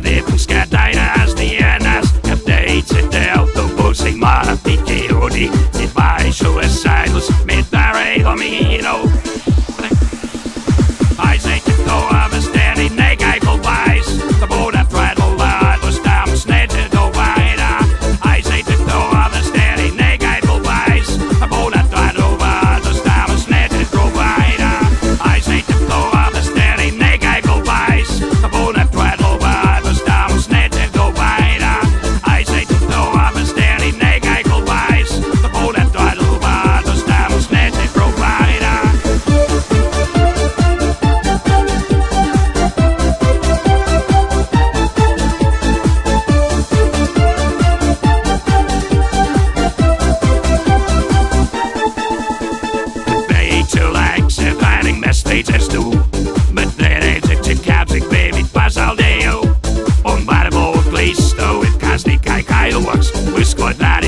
Godiem skatājas dienas, kad teici tev, tu būsi mana piķi, un it vai šo es sailus, mit darēju mīnu. es tu, bet neredzi, cik kāpzik bēbi pazaudēju. Un varbūt klīstu ir kas tikai kailoks, visko dara.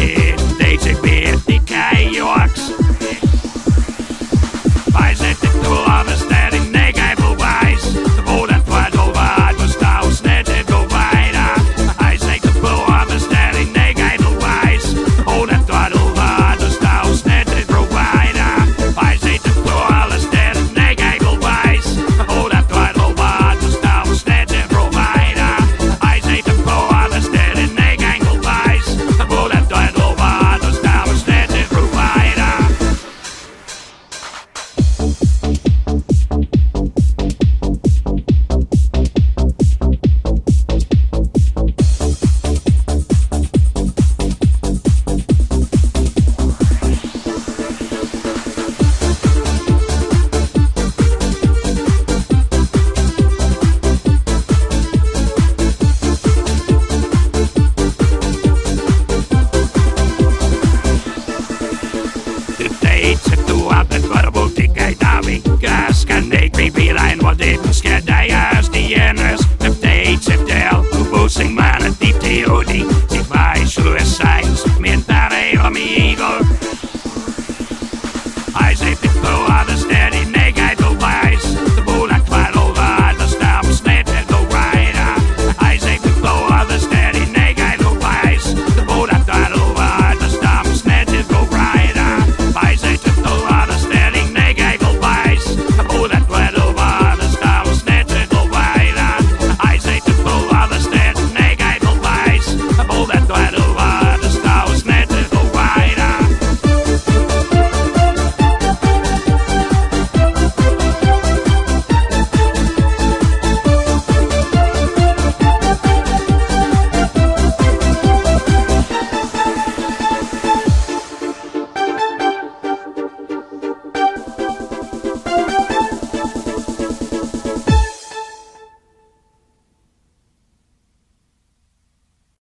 iets er toe aan het warboot, ik kijk daar weer. Gas kan ik niet weer een wat dit schedijers die in